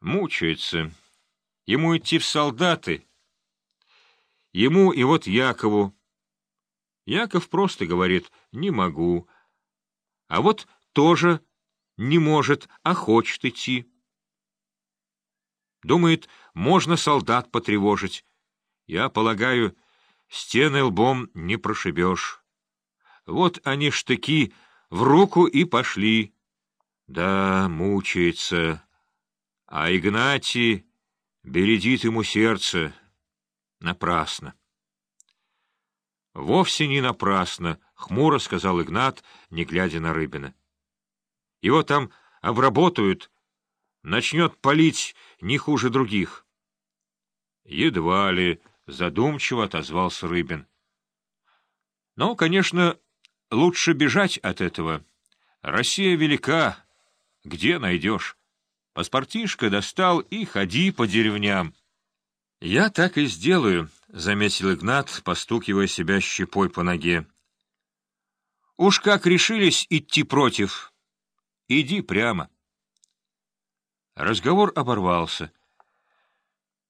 Мучается. Ему идти в солдаты. Ему и вот Якову. Яков просто говорит «не могу». А вот тоже не может, а хочет идти. Думает, можно солдат потревожить. Я полагаю, стены лбом не прошибешь. Вот они штыки в руку и пошли. Да, мучается. А Игнатий бередит ему сердце. Напрасно. Вовсе не напрасно, — хмуро сказал Игнат, не глядя на Рыбина. Его там обработают, начнет палить не хуже других. Едва ли, — задумчиво отозвался Рыбин. Но, конечно, лучше бежать от этого. Россия велика, где найдешь? Паспортишко достал и ходи по деревням. — Я так и сделаю, — заметил Игнат, постукивая себя щепой по ноге. — Уж как решились идти против. Иди прямо. Разговор оборвался.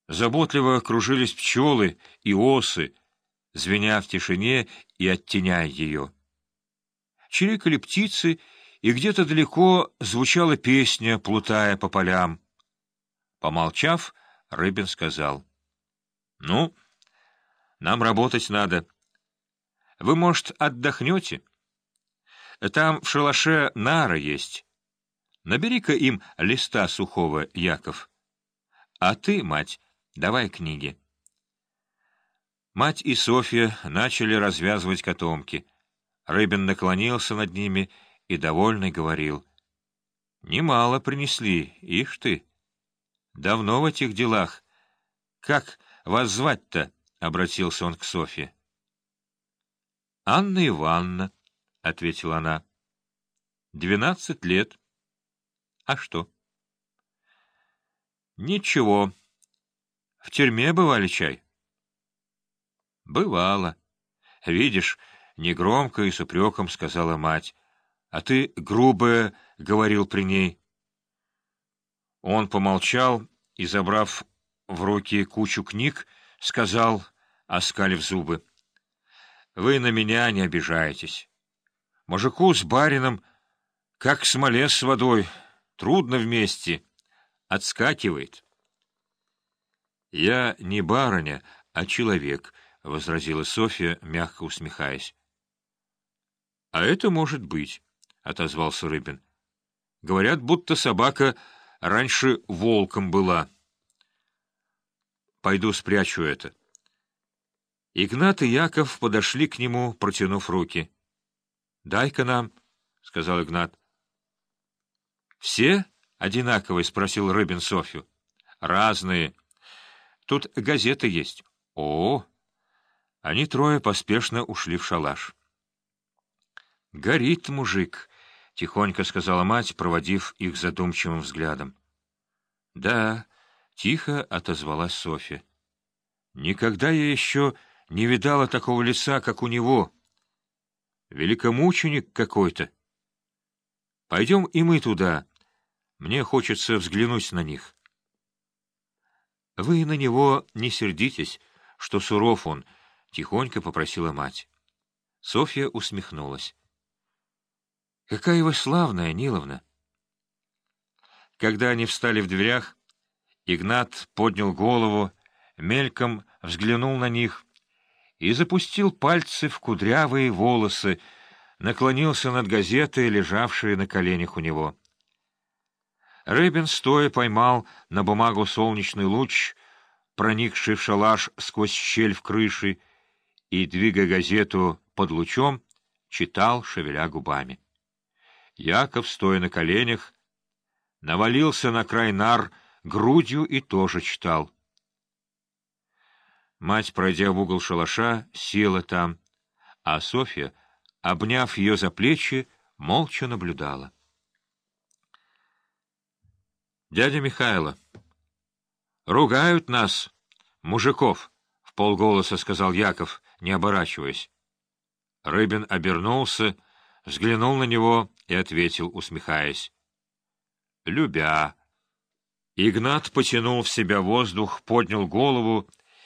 Заботливо кружились пчелы и осы, звеня в тишине и оттеняя ее. Чирикали птицы, и где-то далеко звучала песня, плутая по полям. Помолчав, Рыбин сказал. — Ну, нам работать надо. Вы, может, отдохнете? Там в шалаше нара есть. Набери-ка им листа сухого, Яков. А ты, мать, давай книги. Мать и Софья начали развязывать котомки. Рыбин наклонился над ними и, довольный, говорил. — Немало принесли, ишь ты. Давно в этих делах. Как вас звать-то? — обратился он к Софье. — Анна Ивановна, — ответила она. — Двенадцать лет. — А что? — Ничего. В тюрьме бывали чай? — Бывало. Видишь, негромко и с упреком сказала мать. А ты грубо говорил при ней. Он помолчал и, забрав в руки кучу книг, сказал, оскалив зубы, — Вы на меня не обижаетесь. Мужику с барином, как смоле с водой, трудно вместе, отскакивает. — Я не барыня, а человек, — возразила Софья, мягко усмехаясь. — А это может быть, — отозвался Рыбин. — Говорят, будто собака раньше волком была. Пойду спрячу это. Игнат и Яков подошли к нему, протянув руки. — Дай-ка нам, — сказал Игнат. — Все одинаковые? — спросил Рыбин Софью. — Разные. Тут газеты есть. — О! Они трое поспешно ушли в шалаш. — Горит мужик, — тихонько сказала мать, проводив их задумчивым взглядом. — Да, — тихо отозвалась Софья. — Никогда я еще не видала такого лица, как у него. Великомученик какой-то. Пойдем и мы туда. Мне хочется взглянуть на них. — Вы на него не сердитесь, что суров он, — тихонько попросила мать. Софья усмехнулась. Какая вы славная, Ниловна! Когда они встали в дверях, Игнат поднял голову, мельком взглянул на них и запустил пальцы в кудрявые волосы, наклонился над газетой, лежавшей на коленях у него. Рыбин стоя поймал на бумагу солнечный луч, проникший в шалаш сквозь щель в крыше, и, двигая газету под лучом, читал, шевеля губами. Яков, стоя на коленях, навалился на край нар грудью и тоже читал. Мать, пройдя в угол шалаша, села там, а Софья, обняв ее за плечи, молча наблюдала. «Дядя Михайло, ругают нас, мужиков», — в полголоса сказал Яков, не оборачиваясь. Рыбин обернулся, взглянул на него и ответил, усмехаясь. — Любя. Игнат потянул в себя воздух, поднял голову